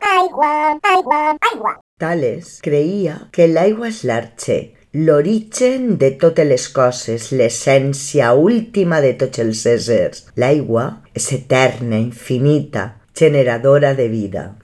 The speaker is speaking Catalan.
aigua, aigua, aigua. Tales creia que l'aigua és l'arxe, l'origen de totes les coses, l'essència última de tots els éssers. L'aigua és eterna, infinita, generadora de vida.